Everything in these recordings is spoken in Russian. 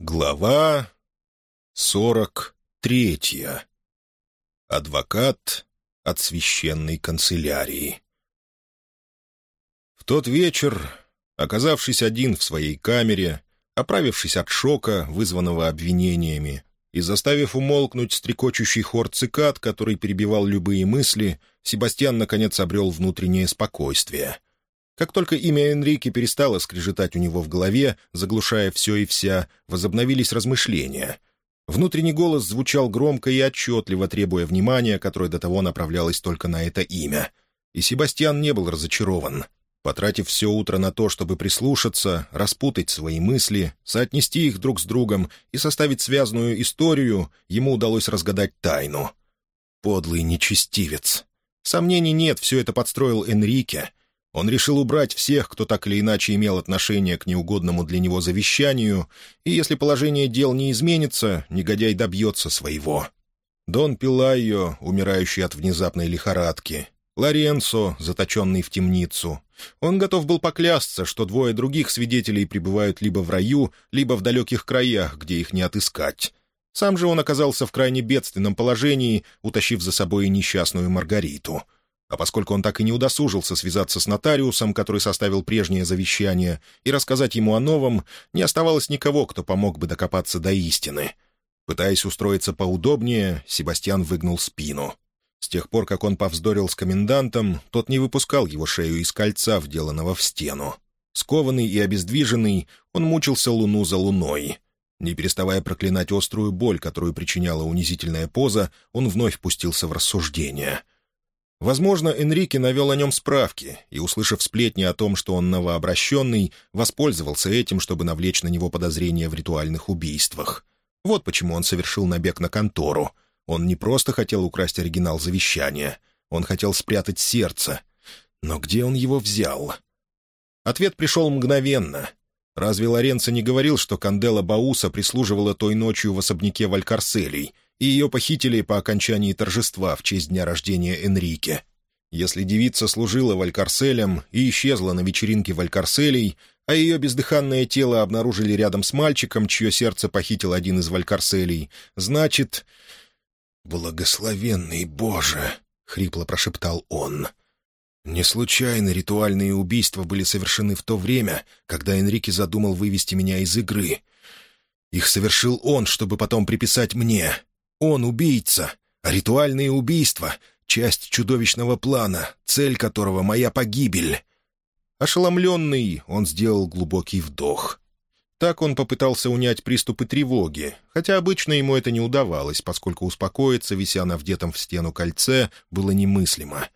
Глава сорок третья. Адвокат от священной канцелярии. В тот вечер, оказавшись один в своей камере, оправившись от шока, вызванного обвинениями, и заставив умолкнуть стрекочущий хор цикад, который перебивал любые мысли, Себастьян наконец обрел внутреннее спокойствие — как только имя Энрике перестало скрежетать у него в голове, заглушая все и вся, возобновились размышления. Внутренний голос звучал громко и отчетливо, требуя внимания, которое до того направлялось только на это имя. И Себастьян не был разочарован. Потратив все утро на то, чтобы прислушаться, распутать свои мысли, соотнести их друг с другом и составить связанную историю, ему удалось разгадать тайну. Подлый нечестивец. Сомнений нет, все это подстроил Энрике — он решил убрать всех, кто так или иначе имел отношение к неугодному для него завещанию, и если положение дел не изменится, негодяй добьется своего. Дон Пилайо, умирающий от внезапной лихорадки, Лоренцо, заточенный в темницу. Он готов был поклясться, что двое других свидетелей пребывают либо в раю, либо в далеких краях, где их не отыскать. Сам же он оказался в крайне бедственном положении, утащив за собой несчастную Маргариту — а поскольку он так и не удосужился связаться с нотариусом, который составил прежнее завещание, и рассказать ему о новом, не оставалось никого, кто помог бы докопаться до истины. Пытаясь устроиться поудобнее, Себастьян выгнул спину. С тех пор, как он повздорил с комендантом, тот не выпускал его шею из кольца, вделанного в стену. Скованный и обездвиженный, он мучился луну за луной. Не переставая проклинать острую боль, которую причиняла унизительная поза, он вновь пустился в рассуждения — Возможно, Энрике навел о нем справки и, услышав сплетни о том, что он новообращенный, воспользовался этим, чтобы навлечь на него подозрения в ритуальных убийствах. Вот почему он совершил набег на контору. Он не просто хотел украсть оригинал завещания, он хотел спрятать сердце. Но где он его взял? Ответ пришел мгновенно. Разве Лоренцо не говорил, что Кандела Бауса прислуживала той ночью в особняке Валькарселей — и ее похитили по окончании торжества в честь дня рождения Энрике. Если девица служила Валькарселем и исчезла на вечеринке Валькарселей, а ее бездыханное тело обнаружили рядом с мальчиком, чье сердце похитил один из Валькарселей, значит... «Благословенный Боже!» — хрипло прошептал он. «Не случайно ритуальные убийства были совершены в то время, когда Энрике задумал вывести меня из игры. Их совершил он, чтобы потом приписать мне. Он убийца, ритуальные убийства — часть чудовищного плана, цель которого — моя погибель. Ошеломленный, он сделал глубокий вдох. Так он попытался унять приступы тревоги, хотя обычно ему это не удавалось, поскольку успокоиться, вися на вдетом в стену кольце, было немыслимо.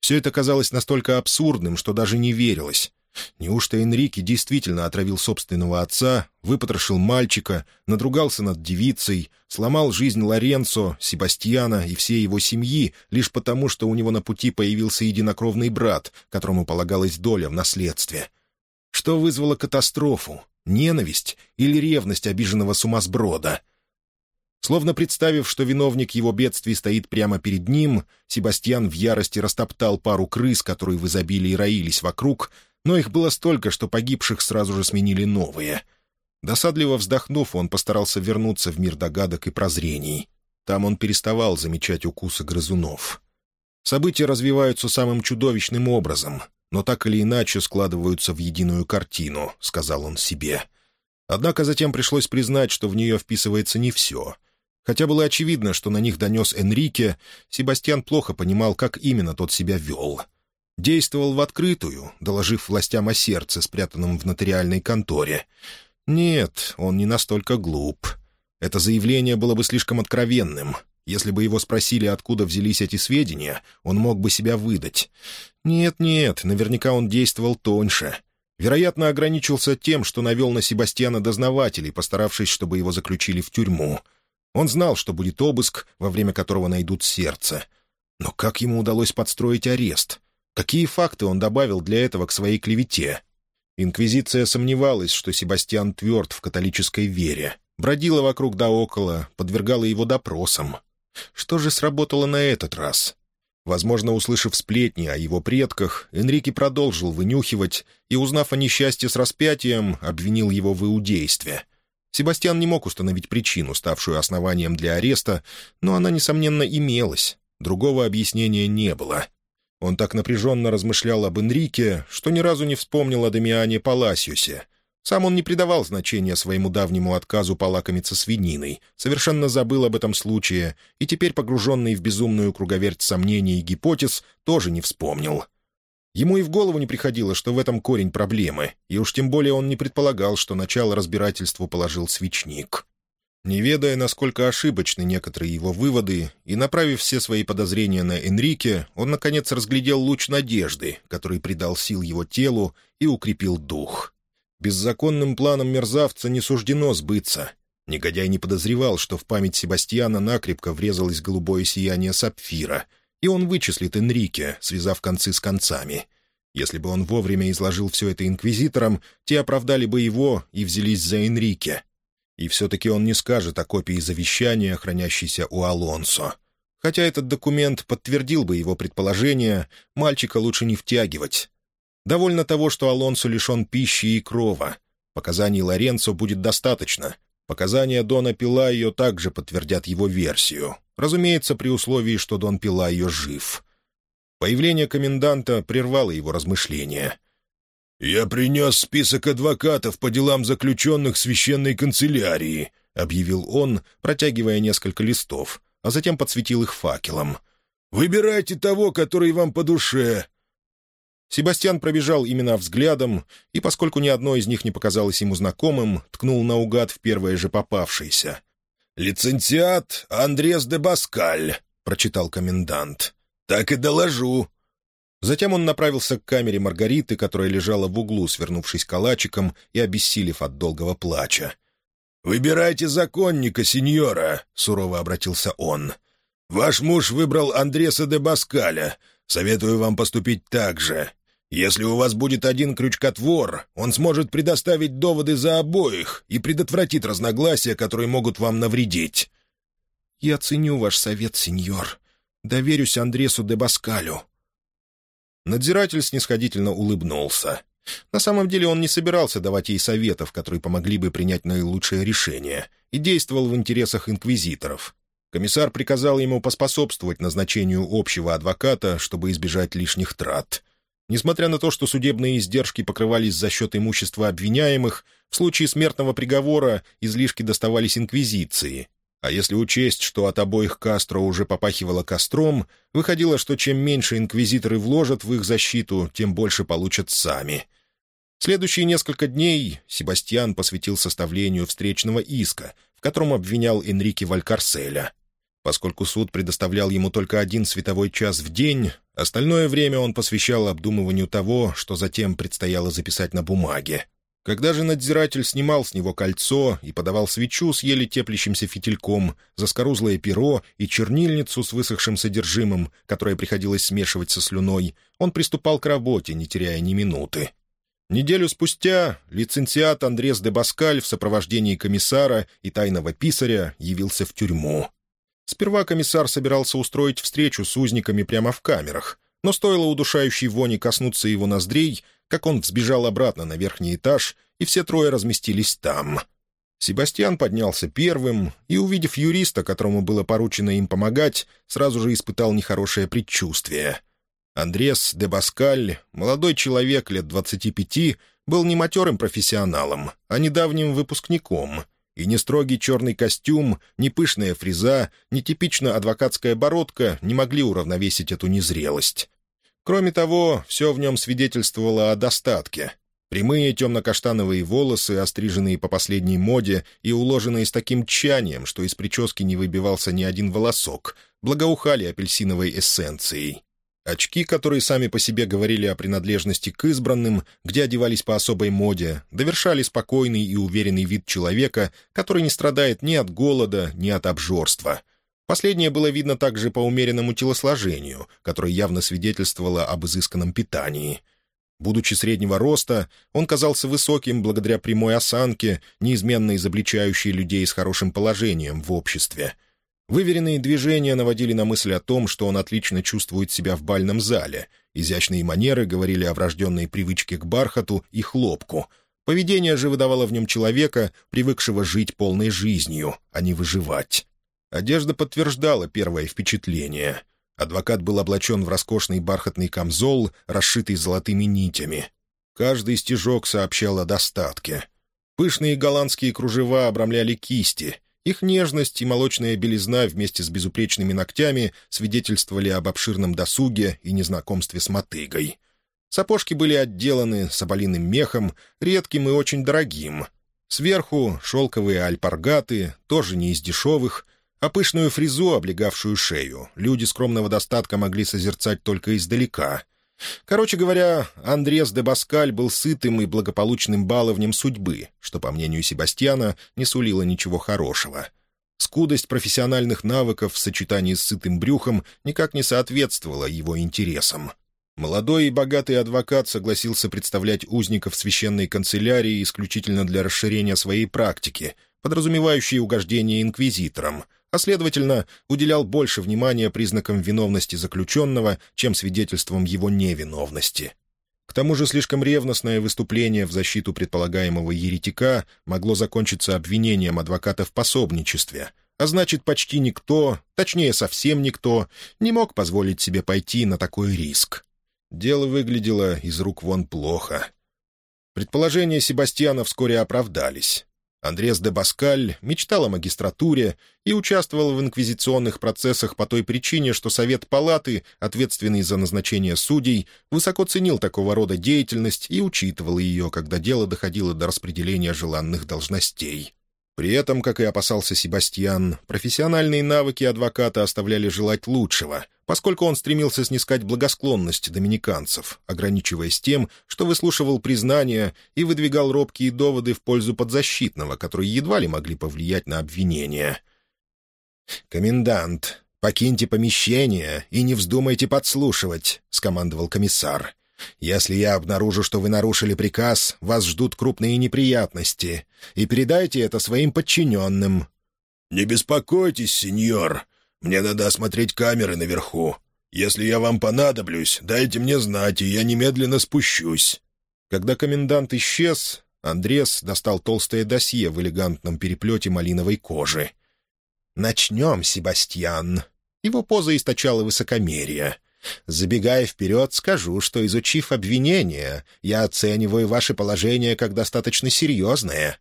Все это казалось настолько абсурдным, что даже не верилось. Неужто Энрике действительно отравил собственного отца, выпотрошил мальчика, надругался над девицей, сломал жизнь Лоренцо, Себастьяна и всей его семьи лишь потому, что у него на пути появился единокровный брат, которому полагалась доля в наследстве? Что вызвало катастрофу? Ненависть или ревность обиженного сумасброда? Словно представив, что виновник его бедствий стоит прямо перед ним, Себастьян в ярости растоптал пару крыс, которые в изобилии роились вокруг, но их было столько, что погибших сразу же сменили новые. Досадливо вздохнув, он постарался вернуться в мир догадок и прозрений. Там он переставал замечать укусы грызунов. События развиваются самым чудовищным образом, но так или иначе складываются в единую картину, — сказал он себе. Однако затем пришлось признать, что в нее вписывается не все. Хотя было очевидно, что на них донес Энрике, Себастьян плохо понимал, как именно тот себя вел — Действовал в открытую, доложив властям о сердце, спрятанном в нотариальной конторе. Нет, он не настолько глуп. Это заявление было бы слишком откровенным. Если бы его спросили, откуда взялись эти сведения, он мог бы себя выдать. Нет-нет, наверняка он действовал тоньше. Вероятно, ограничился тем, что навел на Себастьяна дознавателей, постаравшись, чтобы его заключили в тюрьму. Он знал, что будет обыск, во время которого найдут сердце. Но как ему удалось подстроить арест? Какие факты он добавил для этого к своей клевете? Инквизиция сомневалась, что Себастьян тверд в католической вере, бродила вокруг да около, подвергала его допросам. Что же сработало на этот раз? Возможно, услышав сплетни о его предках, Энрике продолжил вынюхивать и, узнав о несчастье с распятием, обвинил его в иудействе. Себастьян не мог установить причину, ставшую основанием для ареста, но она, несомненно, имелась. Другого объяснения не было. Он так напряженно размышлял об Энрике, что ни разу не вспомнил о Дамиане Паласиусе. Сам он не придавал значения своему давнему отказу полакомиться свининой, совершенно забыл об этом случае, и теперь, погруженный в безумную круговерть сомнений и гипотез, тоже не вспомнил. Ему и в голову не приходило, что в этом корень проблемы, и уж тем более он не предполагал, что начало разбирательству положил свечник. Не ведая, насколько ошибочны некоторые его выводы, и направив все свои подозрения на Энрике, он, наконец, разглядел луч надежды, который придал сил его телу и укрепил дух. Беззаконным планом мерзавца не суждено сбыться. Негодяй не подозревал, что в память Себастьяна накрепко врезалось голубое сияние сапфира — и он вычислит Энрике, связав концы с концами. Если бы он вовремя изложил все это инквизиторам, те оправдали бы его и взялись за Энрике. И все-таки он не скажет о копии завещания, хранящейся у Алонсо. Хотя этот документ подтвердил бы его предположение, мальчика лучше не втягивать. Довольно того, что Алонсо лишен пищи и крова. Показаний Лоренцо будет достаточно. Показания Дона Пилайо также подтвердят его версию. Разумеется, при условии, что Дон Пилайо жив. Появление коменданта прервало его размышления. «Я принес список адвокатов по делам заключенных священной канцелярии», — объявил он, протягивая несколько листов, а затем подсветил их факелом. «Выбирайте того, который вам по душе. Себастьян пробежал именно взглядом, и, поскольку ни одно из них не показалось ему знакомым, ткнул наугад в первое же попавшееся. «Лицензиат Андрес де Баскаль», — прочитал комендант. «Так и доложу». Затем он направился к камере Маргариты, которая лежала в углу, свернувшись калачиком и обессилев от долгого плача. «Выбирайте законника, сеньора», — сурово обратился он. «Ваш муж выбрал Андреса де Баскаля. Советую вам поступить так же. Если у вас будет один крючкотвор, он сможет предоставить доводы за обоих и предотвратит разногласия, которые могут вам навредить». «Я ценю ваш совет, сеньор. Доверюсь Андресу де Баскалю». Надзиратель снисходительно улыбнулся. На самом деле он не собирался давать ей советов, которые помогли бы принять наилучшее решение, и действовал в интересах инквизиторов. Комиссар приказал ему поспособствовать назначению общего адвоката, чтобы избежать лишних трат. Несмотря на то, что судебные издержки покрывались за счет имущества обвиняемых, в случае смертного приговора излишки доставались инквизиции. А если учесть, что от обоих Кастро уже попахивало костром, выходило, что чем меньше инквизиторы вложат в их защиту, тем больше получат сами. Следующие несколько дней Себастьян посвятил составлению встречного иска, в котором обвинял Энрике Валькарселя. Поскольку суд предоставлял ему только один световой час в день, остальное время он посвящал обдумыванию того, что затем предстояло записать на бумаге. Когда же надзиратель снимал с него кольцо и подавал свечу с еле теплящимся фитильком, заскорузлое перо и чернильницу с высохшим содержимым, которое приходилось смешивать со слюной, он приступал к работе, не теряя ни минуты. Неделю спустя лицензиат Андрес де Баскаль в сопровождении комиссара и тайного писаря явился в тюрьму. Сперва комиссар собирался устроить встречу с узниками прямо в камерах, но стоило удушающей вони коснуться его ноздрей, как он взбежал обратно на верхний этаж, и все трое разместились там. Себастьян поднялся первым и, увидев юриста, которому было поручено им помогать, сразу же испытал нехорошее предчувствие. Андрес де Баскаль, молодой человек лет двадцати пяти, был не матерым профессионалом, а недавним выпускником — и ни строгий черный костюм, ни пышная фреза, ни типично адвокатская бородка не могли уравновесить эту незрелость. Кроме того, все в нем свидетельствовало о достатке. Прямые темно-каштановые волосы, остриженные по последней моде и уложенные с таким тщанием, что из прически не выбивался ни один волосок, благоухали апельсиновой эссенцией. Очки, которые сами по себе говорили о принадлежности к избранным, где одевались по особой моде, довершали спокойный и уверенный вид человека, который не страдает ни от голода, ни от обжорства. Последнее было видно также по умеренному телосложению, которое явно свидетельствовало об изысканном питании. Будучи среднего роста, он казался высоким благодаря прямой осанке, неизменно изобличающей людей с хорошим положением в обществе — Выверенные движения наводили на мысль о том, что он отлично чувствует себя в бальном зале. Изящные манеры говорили о врожденной привычке к бархату и хлопку. Поведение же выдавало в нем человека, привыкшего жить полной жизнью, а не выживать. Одежда подтверждала первое впечатление. Адвокат был облачен в роскошный бархатный камзол, расшитый золотыми нитями. Каждый стежок сообщал о достатке. Пышные голландские кружева обрамляли кисти. Их нежность и молочная белизна вместе с безупречными ногтями свидетельствовали об обширном досуге и незнакомстве с мотыгой. Сапожки были отделаны соболиным мехом, редким и очень дорогим. Сверху шелковые альпаргаты, тоже не из дешевых, а пышную фрезу, облегавшую шею, люди скромного достатка могли созерцать только издалека. Короче говоря, Андрес де Баскаль был сытым и благополучным баловнем судьбы, что, по мнению Себастьяна, не сулило ничего хорошего. Скудость профессиональных навыков в сочетании с сытым брюхом никак не соответствовала его интересам. Молодой и богатый адвокат согласился представлять узников священной канцелярии исключительно для расширения своей практики, подразумевающей угождение инквизиторам — а, следовательно, уделял больше внимания признакам виновности заключенного, чем свидетельствам его невиновности. К тому же слишком ревностное выступление в защиту предполагаемого еретика могло закончиться обвинением адвоката в пособничестве, а значит, почти никто, точнее, совсем никто, не мог позволить себе пойти на такой риск. Дело выглядело из рук вон плохо. Предположения Себастьяна вскоре оправдались. Андрес де Баскаль мечтал о магистратуре и участвовал в инквизиционных процессах по той причине, что Совет Палаты, ответственный за назначение судей, высоко ценил такого рода деятельность и учитывал ее, когда дело доходило до распределения желанных должностей. При этом, как и опасался Себастьян, профессиональные навыки адвоката оставляли желать лучшего, поскольку он стремился снискать благосклонность доминиканцев, ограничиваясь тем, что выслушивал признания и выдвигал робкие доводы в пользу подзащитного, которые едва ли могли повлиять на обвинение. «Комендант, покиньте помещение и не вздумайте подслушивать», — скомандовал комиссар. Если я обнаружу, что вы нарушили приказ, вас ждут крупные неприятности, и передайте это своим подчиненным». «Не беспокойтесь, сеньор. Мне надо осмотреть камеры наверху. Если я вам понадоблюсь, дайте мне знать, и я немедленно спущусь». Когда комендант исчез, Андрес достал толстое досье в элегантном переплете малиновой кожи. «Начнем, Себастьян». Его поза источала высокомерие. Забегая вперед, скажу, что, изучив обвинение, я оцениваю ваше положение как достаточно серьезное».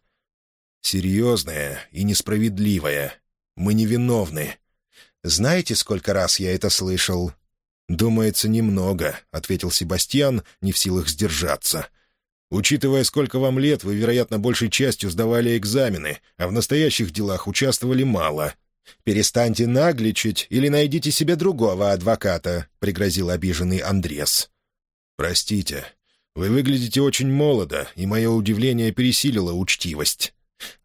«Серьезное и несправедливое. Мы невиновны. Знаете, сколько раз я это слышал?» «Думается, немного», — ответил Себастьян, не в силах сдержаться. «Учитывая, сколько вам лет, вы, вероятно, большей частью сдавали экзамены, а в настоящих делах участвовали мало. «Перестаньте нагличать или найдите себе другого адвоката», — пригрозил обиженный Андрес. «Простите, вы выглядите очень молодо, и мое удивление пересилило учтивость.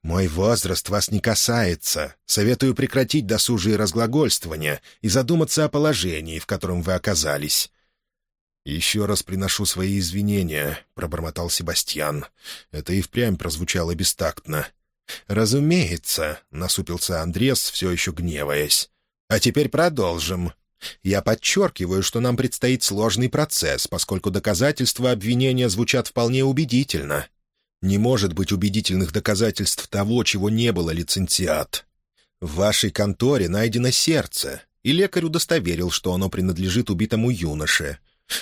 Мой возраст вас не касается. Советую прекратить досужие разглагольствования и задуматься о положении, в котором вы оказались». «Еще раз приношу свои извинения», — пробормотал Себастьян. Это и впрямь прозвучало бестактно. «Разумеется», — насупился Андрес, все еще гневаясь. «А теперь продолжим. Я подчеркиваю, что нам предстоит сложный процесс, поскольку доказательства обвинения звучат вполне убедительно. Не может быть убедительных доказательств того, чего не было, лицензиат. В вашей конторе найдено сердце, и лекарь удостоверил, что оно принадлежит убитому юноше.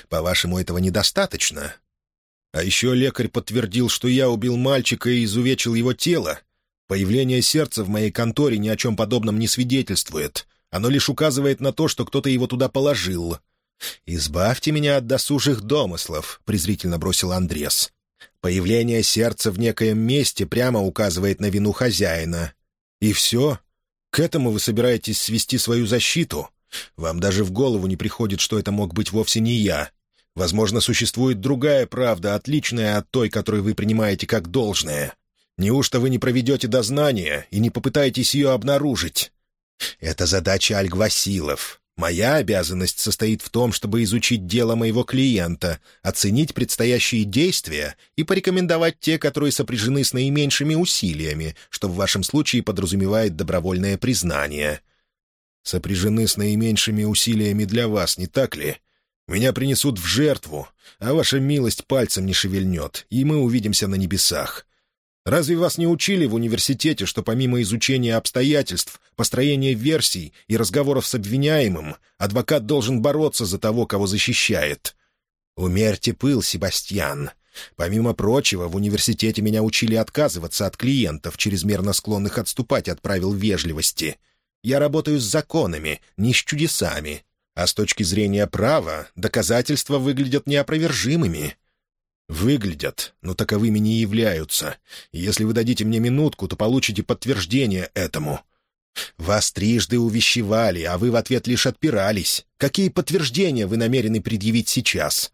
По-вашему, этого недостаточно?» А еще лекарь подтвердил, что я убил мальчика и изувечил его тело. Появление сердца в моей конторе ни о чем подобном не свидетельствует. Оно лишь указывает на то, что кто-то его туда положил. «Избавьте меня от досужих домыслов», — презрительно бросил Андрес. «Появление сердца в некоем месте прямо указывает на вину хозяина. И все? К этому вы собираетесь свести свою защиту? Вам даже в голову не приходит, что это мог быть вовсе не я. Возможно, существует другая правда, отличная от той, которую вы принимаете как должное. Неужто вы не проведете дознание и не попытаетесь ее обнаружить? Это задача Альгвасилов. Моя обязанность состоит в том, чтобы изучить дело моего клиента, оценить предстоящие действия и порекомендовать те, которые сопряжены с наименьшими усилиями, что в вашем случае подразумевает добровольное признание. Сопряжены с наименьшими усилиями для вас, не так ли? Меня принесут в жертву, а ваша милость пальцем не шевельнет, и мы увидимся на небесах. Разве вас не учили в университете, что помимо изучения обстоятельств, построения версий и разговоров с обвиняемым, адвокат должен бороться за того, кого защищает? Умерьте пыл, Себастьян. Помимо прочего, в университете меня учили отказываться от клиентов, чрезмерно склонных отступать от правил вежливости. Я работаю с законами, не с чудесами. А с точки зрения права, доказательства выглядят неопровержимыми. Выглядят, но таковыми не являются. Если вы дадите мне минутку, то получите подтверждение этому. Вас трижды увещевали, а вы в ответ лишь отпирались. Какие подтверждения вы намерены предъявить сейчас?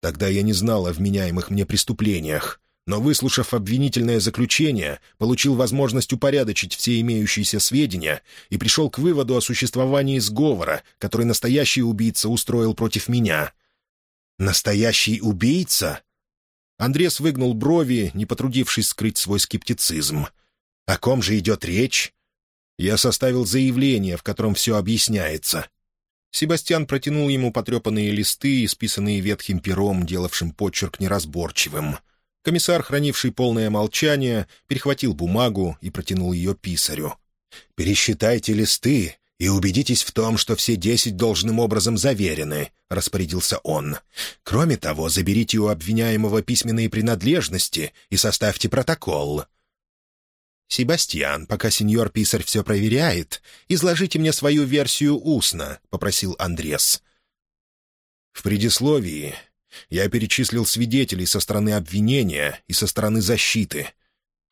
Тогда я не знал о вменяемых мне преступлениях, но, выслушав обвинительное заключение, получил возможность упорядочить все имеющиеся сведения и пришел к выводу о существовании сговора, который настоящий убийца устроил против меня. «Настоящий убийца?» Андрес выгнул брови, не потрудившись скрыть свой скептицизм. «О ком же идет речь?» Я составил заявление, в котором все объясняется. Себастьян протянул ему потрепанные листы, исписанные ветхим пером, делавшим почерк неразборчивым. Комиссар, хранивший полное молчание, перехватил бумагу и протянул ее писарю. «Пересчитайте листы и убедитесь в том, что все десять должным образом заверены», — распорядился он. «Кроме того, заберите у обвиняемого письменные принадлежности и составьте протокол». «Себастьян, пока сеньор Писарь все проверяет, изложите мне свою версию устно», — попросил Андрес. В предисловии я перечислил свидетелей со стороны обвинения и со стороны защиты —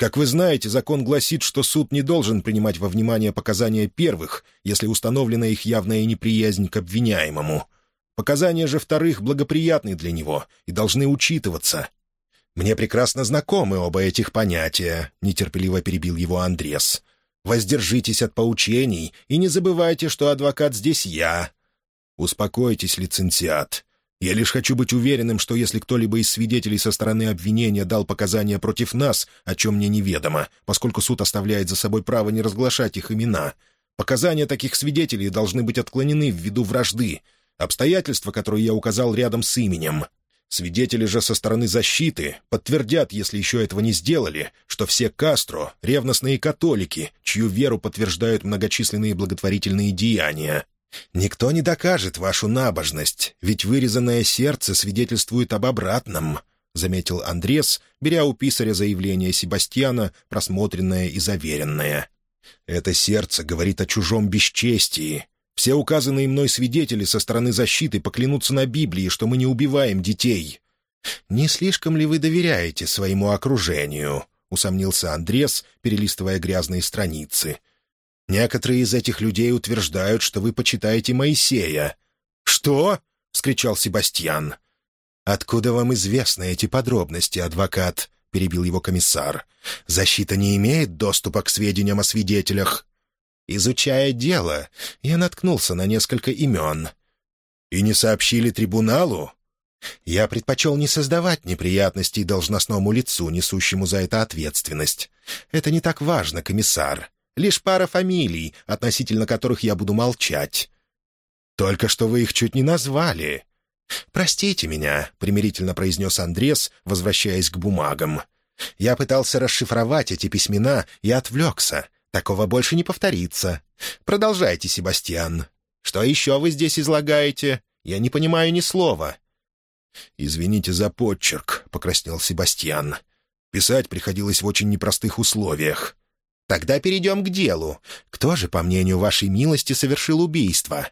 как вы знаете, закон гласит, что суд не должен принимать во внимание показания первых, если установлена их явная неприязнь к обвиняемому. Показания же вторых благоприятны для него и должны учитываться. «Мне прекрасно знакомы оба этих понятия», — нетерпеливо перебил его Андрес. «Воздержитесь от поучений и не забывайте, что адвокат здесь я». «Успокойтесь, лицензиат. Я лишь хочу быть уверенным, что если кто-либо из свидетелей со стороны обвинения дал показания против нас, о чем мне неведомо, поскольку суд оставляет за собой право не разглашать их имена, показания таких свидетелей должны быть отклонены ввиду вражды, обстоятельства, которые я указал рядом с именем. Свидетели же со стороны защиты подтвердят, если еще этого не сделали, что все Кастро — ревностные католики, чью веру подтверждают многочисленные благотворительные деяния. «Никто не докажет вашу набожность, ведь вырезанное сердце свидетельствует об обратном», — заметил Андрес, беря у писаря заявление Себастьяна, просмотренное и заверенное. «Это сердце говорит о чужом бесчестии. Все указанные мной свидетели со стороны защиты поклянутся на Библии, что мы не убиваем детей». «Не слишком ли вы доверяете своему окружению?» — усомнился Андрес, перелистывая грязные страницы. Некоторые из этих людей утверждают, что вы почитаете Моисея». «Что?» — вскричал Себастьян. «Откуда вам известны эти подробности, адвокат?» — перебил его комиссар. «Защита не имеет доступа к сведениям о свидетелях». Изучая дело, я наткнулся на несколько имен. «И не сообщили трибуналу?» Я предпочел не создавать неприятностей должностному лицу, несущему за это ответственность. Это не так важно, комиссар. Лишь пара фамилий, относительно которых я буду молчать. Только что вы их чуть не назвали. «Простите меня», — примирительно произнес Андрес, возвращаясь к бумагам. «Я пытался расшифровать эти письмена и отвлекся. Такого больше не повторится. Продолжайте, Себастьян. Что еще вы здесь излагаете? Я не понимаю ни слова». «Извините за подчерк», — покраснел Себастьян. «Писать приходилось в очень непростых условиях. Тогда перейдем к делу. Кто же, по мнению вашей милости, совершил убийство?»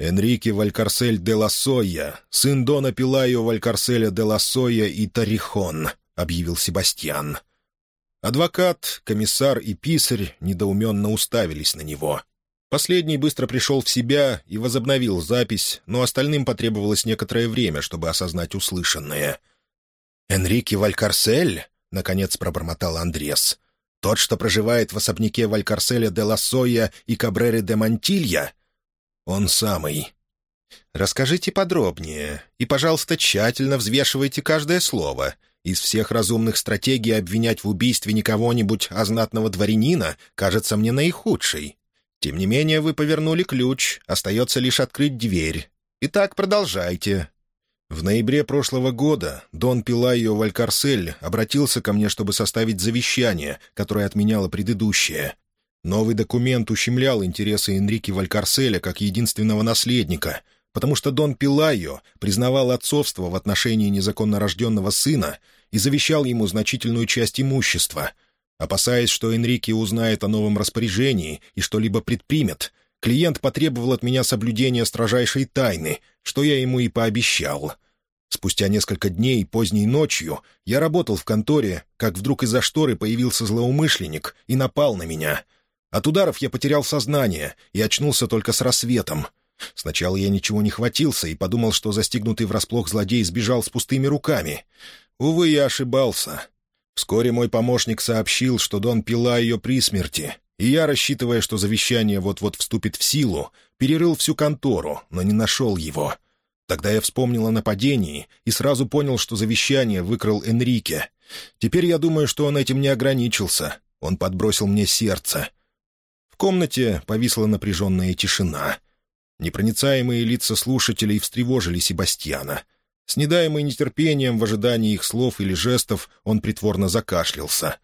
«Энрике Валькарсель де Лассойя, сын Дона Пилайо Валькарселя де Лассойя и Тарихон», — объявил Себастьян. Адвокат, комиссар и писарь недоуменно уставились на него. Последний быстро пришел в себя и возобновил запись, но остальным потребовалось некоторое время, чтобы осознать услышанное. «Энрике Валькарсель?» — наконец пробормотал Андрес. Тот, что проживает в особняке Валькарселя де Лассоя и Кабреры де Мантилья? Он самый. Расскажите подробнее и, пожалуйста, тщательно взвешивайте каждое слово. Из всех разумных стратегий обвинять в убийстве не кого-нибудь, а знатного дворянина, кажется мне наихудшей. Тем не менее, вы повернули ключ, остается лишь открыть дверь. Итак, продолжайте». В ноябре прошлого года Дон Пилайо Валькарсель обратился ко мне, чтобы составить завещание, которое отменяло предыдущее. Новый документ ущемлял интересы Энрике Валькарселя как единственного наследника, потому что Дон Пилайо признавал отцовство в отношении незаконно рожденного сына и завещал ему значительную часть имущества. Опасаясь, что Энрике узнает о новом распоряжении и что-либо предпримет, клиент потребовал от меня соблюдения строжайшей тайны, что я ему и пообещал. Спустя несколько дней, поздней ночью, я работал в конторе, как вдруг из-за шторы появился злоумышленник и напал на меня. От ударов я потерял сознание и очнулся только с рассветом. Сначала я ничего не хватился и подумал, что застигнутый врасплох злодей сбежал с пустыми руками. Увы, я ошибался. Вскоре мой помощник сообщил, что Дон пила ее при смерти, и я, рассчитывая, что завещание вот-вот вступит в силу, перерыл всю контору, но не нашел его. Тогда я вспомнил о нападении и сразу понял, что завещание выкрал Энрике. Теперь я думаю, что он этим не ограничился. Он подбросил мне сердце. В комнате повисла напряженная тишина. Непроницаемые лица слушателей встревожили Себастьяна. С недаемым нетерпением в ожидании их слов или жестов он притворно закашлялся.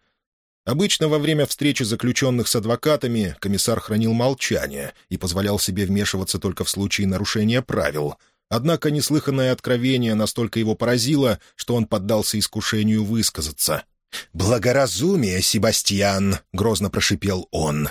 Обычно во время встречи заключенных с адвокатами комиссар хранил молчание и позволял себе вмешиваться только в случае нарушения правил — Однако неслыханное откровение настолько его поразило, что он поддался искушению высказаться. «Благоразумие, Себастьян!» — грозно прошипел он.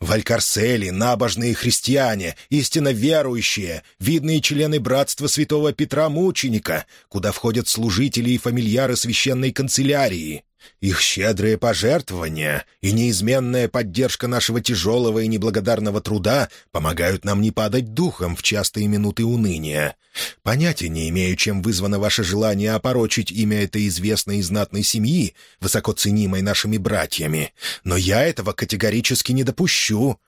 «Валькарсели, набожные христиане, истинно верующие, видные члены братства святого Петра Мученика, куда входят служители и фамильяры священной канцелярии. Их щедрые пожертвования и неизменная поддержка нашего тяжелого и неблагодарного труда помогают нам не падать духом в частые минуты уныния. Понятия не имею, чем вызвано ваше желание опорочить имя этой известной и знатной семьи, высоко ценимой нашими братьями, но я этого категорически не допущу.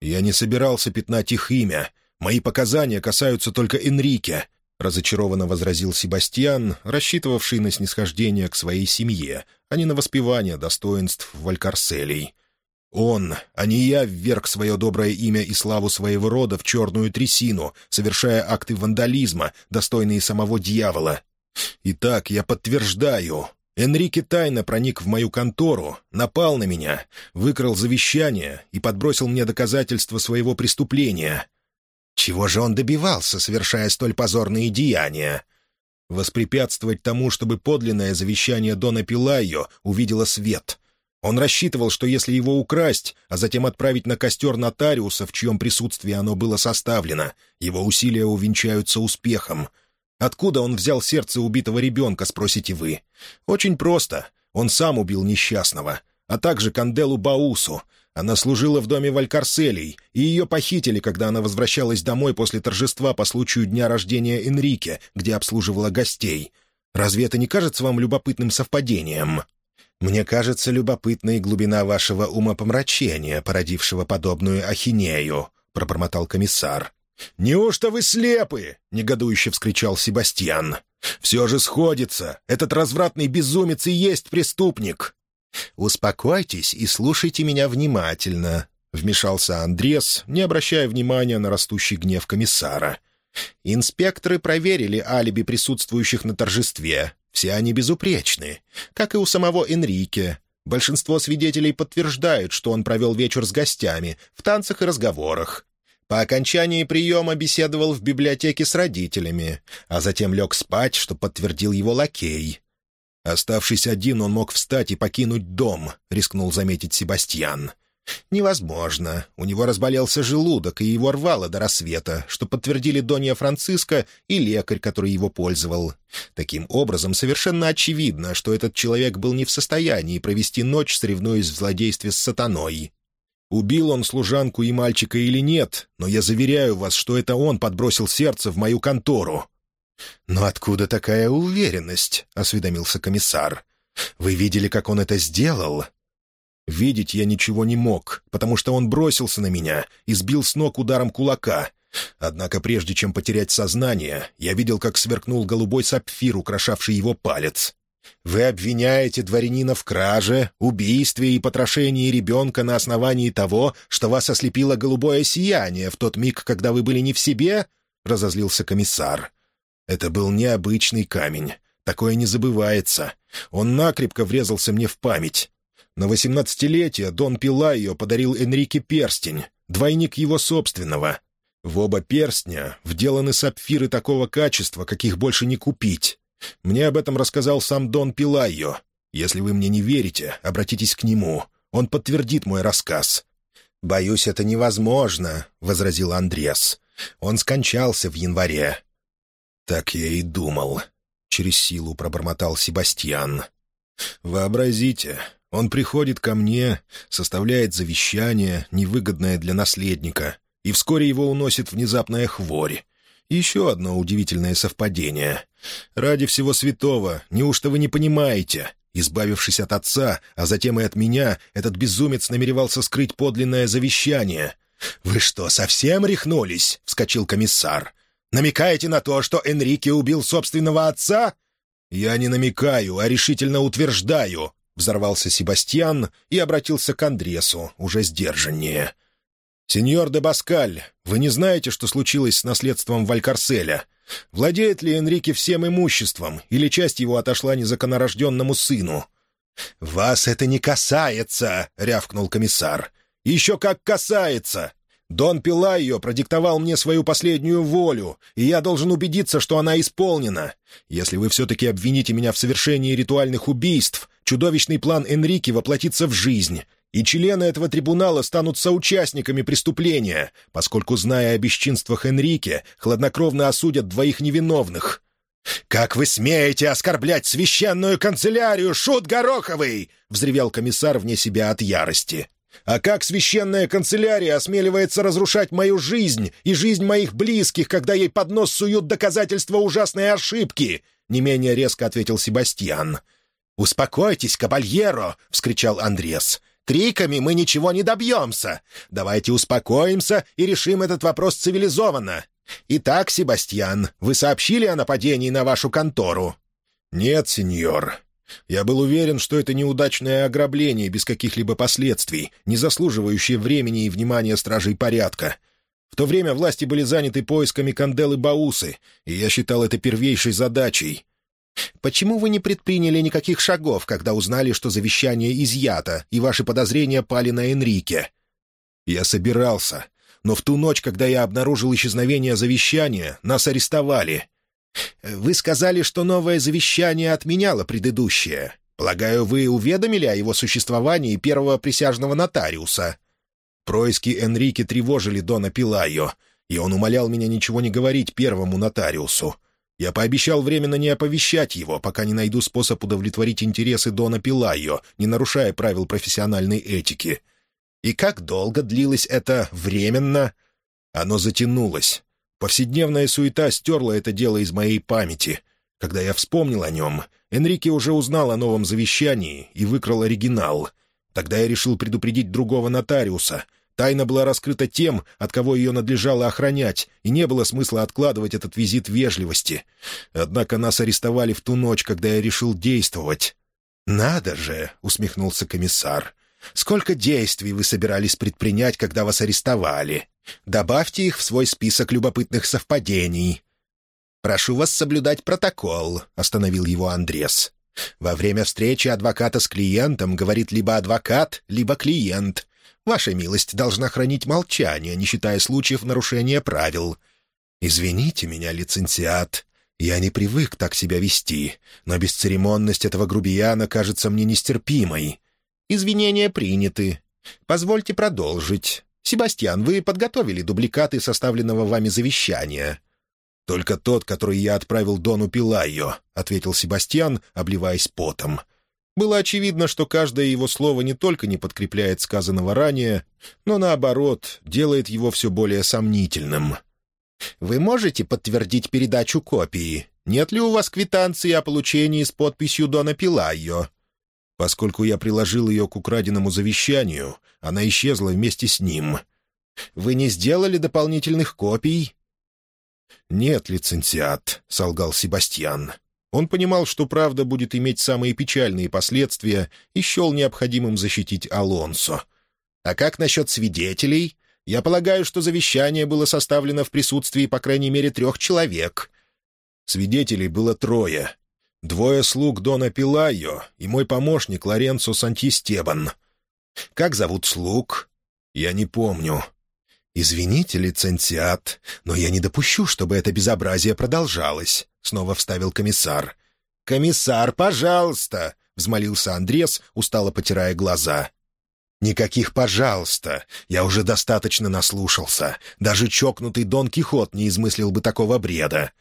Я не собирался пятнать их имя. Мои показания касаются только Энрике, — разочарованно возразил Себастьян, рассчитывавший на снисхождение к своей семье, а не на воспевание достоинств Валькарселей. Он, а не я, вверг свое доброе имя и славу своего рода в черную трясину, совершая акты вандализма, достойные самого дьявола. Итак, я подтверждаю. Энрике тайно проник в мою контору, напал на меня, выкрал завещание и подбросил мне доказательства своего преступления. Чего же он добивался, совершая столь позорные деяния? Воспрепятствовать тому, чтобы подлинное завещание Дона Пилайо увидело свет. Он рассчитывал, что если его украсть, а затем отправить на костер нотариуса, в чьем присутствии оно было составлено, его усилия увенчаются успехом. Откуда он взял сердце убитого ребенка, спросите вы? Очень просто. Он сам убил несчастного, а также Канделу Баусу, она служила в доме Валькарселей, и ее похитили, когда она возвращалась домой после торжества по случаю дня рождения Энрике, где обслуживала гостей. Разве это не кажется вам любопытным совпадением? Мне кажется любопытной глубина вашего умопомрачения, породившего подобную ахинею», — пробормотал комиссар. «Неужто вы слепы?» — негодующе вскричал Себастьян. «Все же сходится. Этот развратный безумец и есть преступник. «Успокойтесь и слушайте меня внимательно», — вмешался Андрес, не обращая внимания на растущий гнев комиссара. «Инспекторы проверили алиби присутствующих на торжестве. Все они безупречны, как и у самого Энрике. Большинство свидетелей подтверждают, что он провел вечер с гостями, в танцах и разговорах. По окончании приема беседовал в библиотеке с родителями, а затем лег спать, что подтвердил его лакей. Оставшись один, он мог встать и покинуть дом, — рискнул заметить Себастьян. «Невозможно. У него разболелся желудок, и его рвало до рассвета, что подтвердили Донья Франциско и лекарь, который его пользовал. Таким образом, совершенно очевидно, что этот человек был не в состоянии провести ночь, соревнуясь в злодействе с сатаной. Убил он служанку и мальчика или нет, но я заверяю вас, что это он подбросил сердце в мою контору. «Но откуда такая уверенность?» — осведомился комиссар. «Вы видели, как он это сделал?» «Видеть я ничего не мог, потому что он бросился на меня и сбил с ног ударом кулака. Однако прежде чем потерять сознание, я видел, как сверкнул голубой сапфир, украшавший его палец. Вы обвиняете дворянина в краже, убийстве и потрошении ребенка на основании того, что вас ослепило голубое сияние в тот миг, когда вы были не в себе?» — разозлился комиссар. «Это был необычный камень. Такое не забывается. Он накрепко врезался мне в память. На восемнадцатилетие Дон Пилайо подарил Энрике перстень, двойник его собственного. В оба перстня вделаны сапфиры такого качества, каких больше не купить. Мне об этом рассказал сам Дон Пилайо. Если вы мне не верите, обратитесь к нему. Он подтвердит мой рассказ». «Боюсь, это невозможно», — возразил Андрес. «Он скончался в январе». «Так я и думал», — через силу пробормотал Себастьян. «Вообразите, он приходит ко мне, составляет завещание, невыгодное для наследника, и вскоре его уносит внезапная хворь. Еще одно удивительное совпадение. Ради всего святого, неужто вы не понимаете? Избавившись от отца, а затем и от меня, этот безумец намеревался скрыть подлинное завещание. «Вы что, совсем рехнулись?» — вскочил комиссар. «Намекаете на то, что Энрике убил собственного отца?» «Я не намекаю, а решительно утверждаю», — взорвался Себастьян и обратился к Андресу, уже сдержаннее. «Сеньор де Баскаль, вы не знаете, что случилось с наследством Валькарселя? Владеет ли Энрике всем имуществом, или часть его отошла незаконнорожденному сыну?» «Вас это не касается!» — рявкнул комиссар. «Еще как касается! Дон Пилайо продиктовал мне свою последнюю волю, и я должен убедиться, что она исполнена. Если вы все-таки обвините меня в совершении ритуальных убийств, чудовищный план Энрике воплотится в жизнь, и члены этого трибунала станут соучастниками преступления, поскольку, зная о бесчинствах Энрике, хладнокровно осудят двоих невиновных. «Как вы смеете оскорблять священную канцелярию, шут Гороховый!» — взревел комиссар вне себя от ярости. «А как священная канцелярия осмеливается разрушать мою жизнь и жизнь моих близких, когда ей под нос суют доказательства ужасной ошибки?» — не менее резко ответил Себастьян. «Успокойтесь, кабальеро!» — вскричал Андрес. Криками мы ничего не добьемся. Давайте успокоимся и решим этот вопрос цивилизованно. Итак, Себастьян, вы сообщили о нападении на вашу контору?» «Нет, сеньор. Я был уверен, что это неудачное ограбление без каких-либо последствий, не заслуживающее времени и внимания стражей порядка. В то время власти были заняты поисками Канделы Баусы, и я считал это первейшей задачей. Почему вы не предприняли никаких шагов, когда узнали, что завещание изъято, и ваши подозрения пали на Энрике?» «Я собирался, но в ту ночь, когда я обнаружил исчезновение завещания, нас арестовали. Вы сказали, что новое завещание отменяло предыдущее. Полагаю, вы уведомили о его существовании первого присяжного нотариуса?» Происки Энрике тревожили Дона Пилайо, и он умолял меня ничего не говорить первому нотариусу. Я пообещал временно не оповещать его, пока не найду способ удовлетворить интересы Дона Пилайо, не нарушая правил профессиональной этики. И как долго длилось это временно? Оно затянулось. Повседневная суета стерла это дело из моей памяти. Когда я вспомнил о нем, Энрике уже узнал о новом завещании и выкрал оригинал. Тогда я решил предупредить другого нотариуса — Тайна была раскрыта тем, от кого ее надлежало охранять, и не было смысла откладывать этот визит вежливости. Однако нас арестовали в ту ночь, когда я решил действовать. «Надо же!» — усмехнулся комиссар. «Сколько действий вы собирались предпринять, когда вас арестовали? Добавьте их в свой список любопытных совпадений». «Прошу вас соблюдать протокол», — остановил его Андрес. «Во время встречи адвоката с клиентом говорит либо адвокат, либо клиент. Ваша милость должна хранить молчание, не считая случаев нарушения правил. Извините меня, лицензиат. Я не привык так себя вести, но бесцеремонность этого грубияна кажется мне нестерпимой. Извинения приняты. Позвольте продолжить. Себастьян, вы подготовили дубликаты составленного вами завещания?» «Только тот, который я отправил Дону Пилайо», — ответил Себастьян, обливаясь потом. Было очевидно, что каждое его слово не только не подкрепляет сказанного ранее, но, наоборот, делает его все более сомнительным. «Вы можете подтвердить передачу копии? Нет ли у вас квитанции о получении с подписью Дона Пилайо?» Поскольку я приложил ее к украденному завещанию, она исчезла вместе с ним. «Вы не сделали дополнительных копий?» «Нет, лицензиат», — солгал Себастьян. Он понимал, что правда будет иметь самые печальные последствия, и счел необходимым защитить Алонсо. «А как насчет свидетелей? Я полагаю, что завещание было составлено в присутствии по крайней мере трех человек». Свидетелей было трое. Двое слуг Дона Пилайо и мой помощник Лоренцо Сантистебан. Как зовут слуг? Я не помню. «Извините, лицензиат, но я не допущу, чтобы это безобразие продолжалось», — снова вставил комиссар. «Комиссар, пожалуйста!» — взмолился Андрес, устало потирая глаза. «Никаких «пожалуйста». Я уже достаточно наслушался. Даже чокнутый Дон Кихот не измыслил бы такого бреда.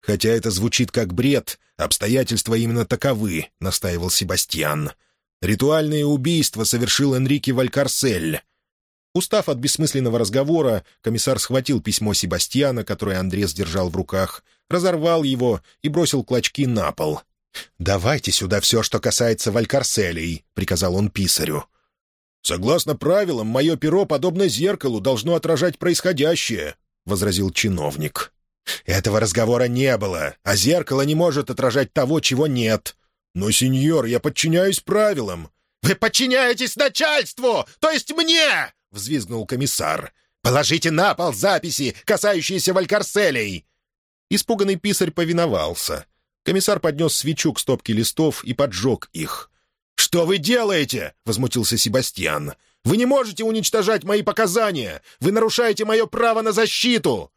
Хотя это звучит как бред, обстоятельства именно таковы», — настаивал Себастьян. «Ритуальное убийство совершил Энрике Валькарсель». Устав от бессмысленного разговора, комиссар схватил письмо Себастьяна, которое Андрес держал в руках, разорвал его и бросил клочки на пол. «Давайте сюда все, что касается Валькарселей», — приказал он писарю. «Согласно правилам, мое перо, подобно зеркалу, должно отражать происходящее», — возразил чиновник. «Этого разговора не было, а зеркало не может отражать того, чего нет». «Но, сеньор, я подчиняюсь правилам». «Вы подчиняетесь начальству, то есть мне!» — взвизгнул комиссар. «Положите на пол записи, касающиеся валькарселей!» Испуганный писарь повиновался. Комиссар поднес свечу к стопке листов и поджег их. «Что вы делаете?» — возмутился Себастьян. «Вы не можете уничтожать мои показания! Вы нарушаете мое право на защиту!»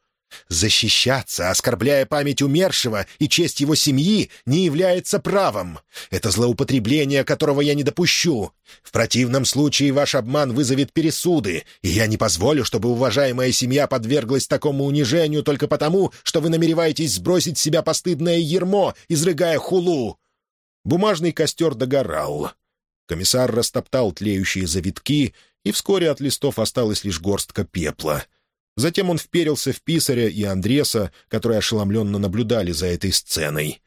Защищаться, оскорбляя память умершего и честь его семьи, не является правом. Это злоупотребление, которого я не допущу. В противном случае ваш обман вызовет пересуды, и я не позволю, чтобы уважаемая семья подверглась такому унижению только потому, что вы намереваетесь сбросить с себя постыдное ермо, изрыгая хулу». Бумажный костер догорал. Комиссар растоптал тлеющие завитки, и вскоре от листов осталась лишь горстка пепла — Затем он вперился в Писаря и Андреса, которые ошеломленно наблюдали за этой сценой.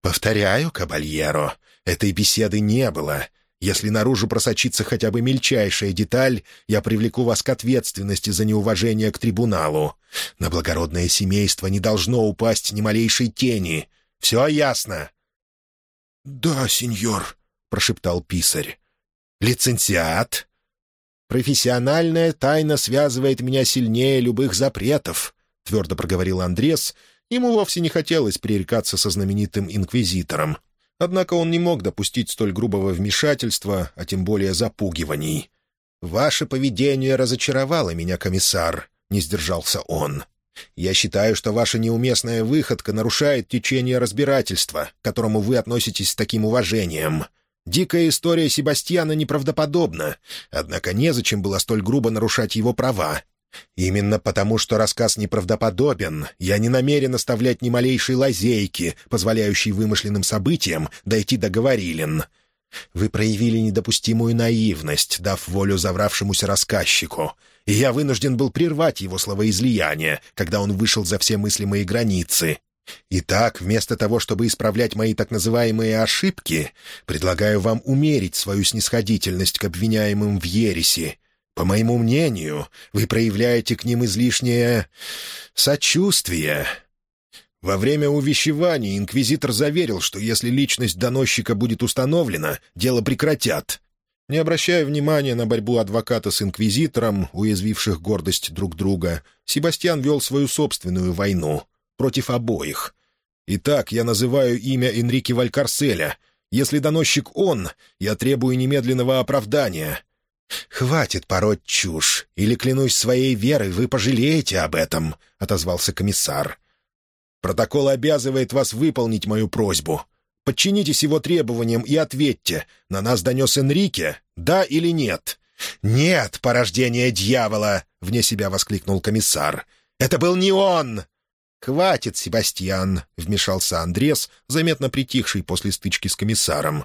«Повторяю, кабальеро, этой беседы не было. Если наружу просочится хотя бы мельчайшая деталь, я привлеку вас к ответственности за неуважение к трибуналу. На благородное семейство не должно упасть ни малейшей тени. Все ясно?» «Да, сеньор», — прошептал писарь. «Лицензиат?» «Профессиональная тайна связывает меня сильнее любых запретов», — твердо проговорил Андрес. Ему вовсе не хотелось пререкаться со знаменитым инквизитором. Однако он не мог допустить столь грубого вмешательства, а тем более запугиваний. «Ваше поведение разочаровало меня, комиссар», — не сдержался он. «Я считаю, что ваша неуместная выходка нарушает течение разбирательства, к которому вы относитесь с таким уважением. Дикая история Себастьяна неправдоподобна, однако незачем было столь грубо нарушать его права. Именно потому, что рассказ неправдоподобен, я не намерен оставлять ни малейшей лазейки, позволяющей вымышленным событиям дойти до говорилин. Вы проявили недопустимую наивность, дав волю завравшемуся рассказчику, и я вынужден был прервать его словоизлияние, когда он вышел за все мыслимые границы. Итак, вместо того, чтобы исправлять мои так называемые ошибки, предлагаю вам умерить свою снисходительность к обвиняемым в ереси. По моему мнению, вы проявляете к ним излишнее сочувствие». Во время увещевания инквизитор заверил, что если личность доносчика будет установлена, дело прекратят. Не обращая внимания на борьбу адвоката с инквизитором, уязвивших гордость друг друга, Себастьян вел свою собственную войну — против обоих. Итак, я называю имя Энрике Валькарселя. Если доносчик он, я требую немедленного оправдания. «Хватит пороть чушь, или, клянусь своей верой, вы пожалеете об этом», — отозвался комиссар. «Протокол обязывает вас выполнить мою просьбу. Подчинитесь его требованиям и ответьте, на нас донес Энрике, да или нет?» «Нет, порождение дьявола!» — вне себя воскликнул комиссар. «Это был не он!» «Хватит, Себастьян!» — вмешался Андрес, заметно притихший после стычки с комиссаром.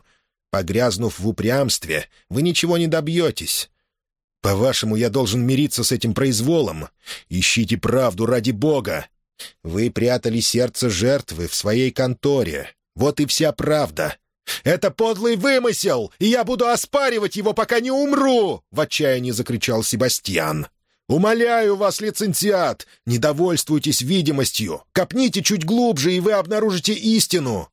«Погрязнув в упрямстве, вы ничего не добьетесь. По-вашему, я должен мириться с этим произволом? Ищите правду ради Бога! Вы прятали сердце жертвы в своей конторе. Вот и вся правда. «Это подлый вымысел, и я буду оспаривать его, пока не умру!» — в отчаянии закричал Себастьян. «Умоляю вас, лицензиат, не довольствуйтесь видимостью. Копните чуть глубже, и вы обнаружите истину».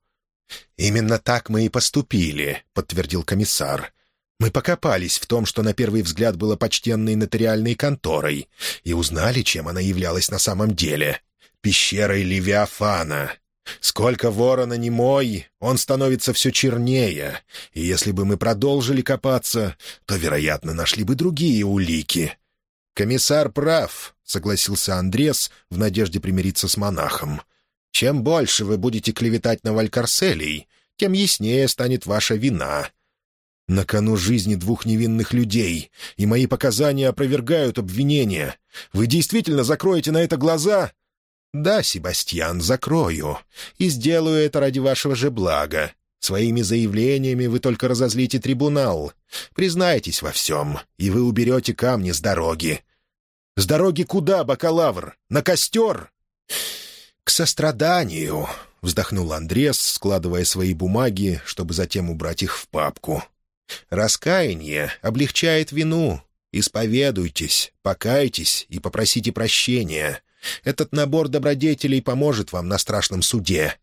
«Именно так мы и поступили», — подтвердил комиссар. Мы покопались в том, что на первый взгляд было почтенной нотариальной конторой, и узнали, чем она являлась на самом деле — пещерой Левиафана. Сколько ворона не мой, он становится все чернее, и если бы мы продолжили копаться, то, вероятно, нашли бы другие улики. «Комиссар прав», — согласился Андрес в надежде примириться с монахом. «Чем больше вы будете клеветать на Валькарселей, тем яснее станет ваша вина. На кону жизни двух невинных людей, и мои показания опровергают обвинения. Вы действительно закроете на это глаза?» «Да, Себастьян, закрою. И сделаю это ради вашего же блага. Своими заявлениями вы только разозлите трибунал. Признайтесь во всем, и вы уберете камни с дороги». «С дороги куда, бакалавр? На костер?» «К состраданию», — вздохнул Андрес, складывая свои бумаги, чтобы затем убрать их в папку. «Раскаяние облегчает вину. Исповедуйтесь, покайтесь и попросите прощения. Этот набор добродетелей поможет вам на страшном суде».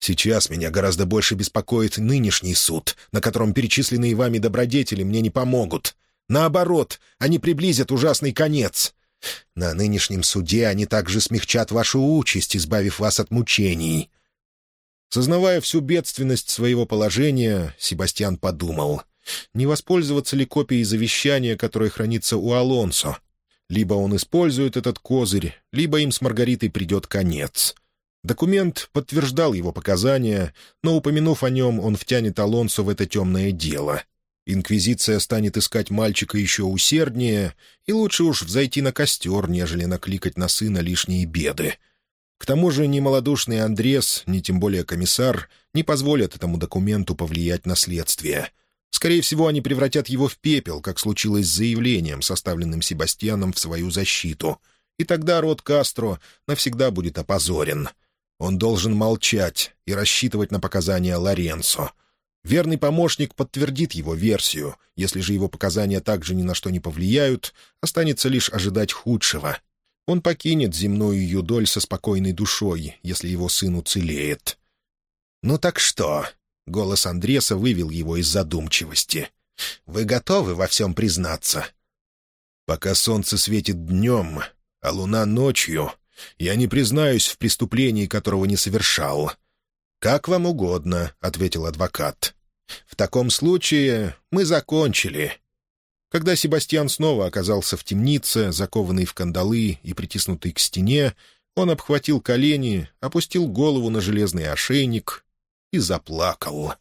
«Сейчас меня гораздо больше беспокоит нынешний суд, на котором перечисленные вами добродетели мне не помогут. Наоборот, они приблизят ужасный конец. На нынешнем суде они также смягчат вашу участь, избавив вас от мучений». Сознавая всю бедственность своего положения, Себастьян подумал, не воспользоваться ли копией завещания, которое хранится у Алонсо. Либо он использует этот козырь, либо им с Маргаритой придет конец. Документ подтверждал его показания, но, упомянув о нем, он втянет Алонсо в это темное дело — Инквизиция станет искать мальчика еще усерднее, и лучше уж взойти на костер, нежели накликать на сына лишние беды. К тому же ни малодушный Андрес, ни тем более комиссар не позволят этому документу повлиять на следствие. Скорее всего, они превратят его в пепел, как случилось с заявлением, составленным Себастьяном в свою защиту. И тогда род Кастро навсегда будет опозорен. Он должен молчать и рассчитывать на показания Лоренцо — Верный помощник подтвердит его версию. Если же его показания также ни на что не повлияют, останется лишь ожидать худшего. Он покинет земную юдоль со спокойной душой, если его сын уцелеет. «Ну так что?» — голос Андреса вывел его из задумчивости. «Вы готовы во всем признаться?» «Пока солнце светит днем, а луна ночью, я не признаюсь в преступлении, которого не совершал». «Как вам угодно», — ответил адвокат. «В таком случае мы закончили». Когда Себастьян снова оказался в темнице, закованный в кандалы и притиснутый к стене, он обхватил колени, опустил голову на железный ошейник и заплакал.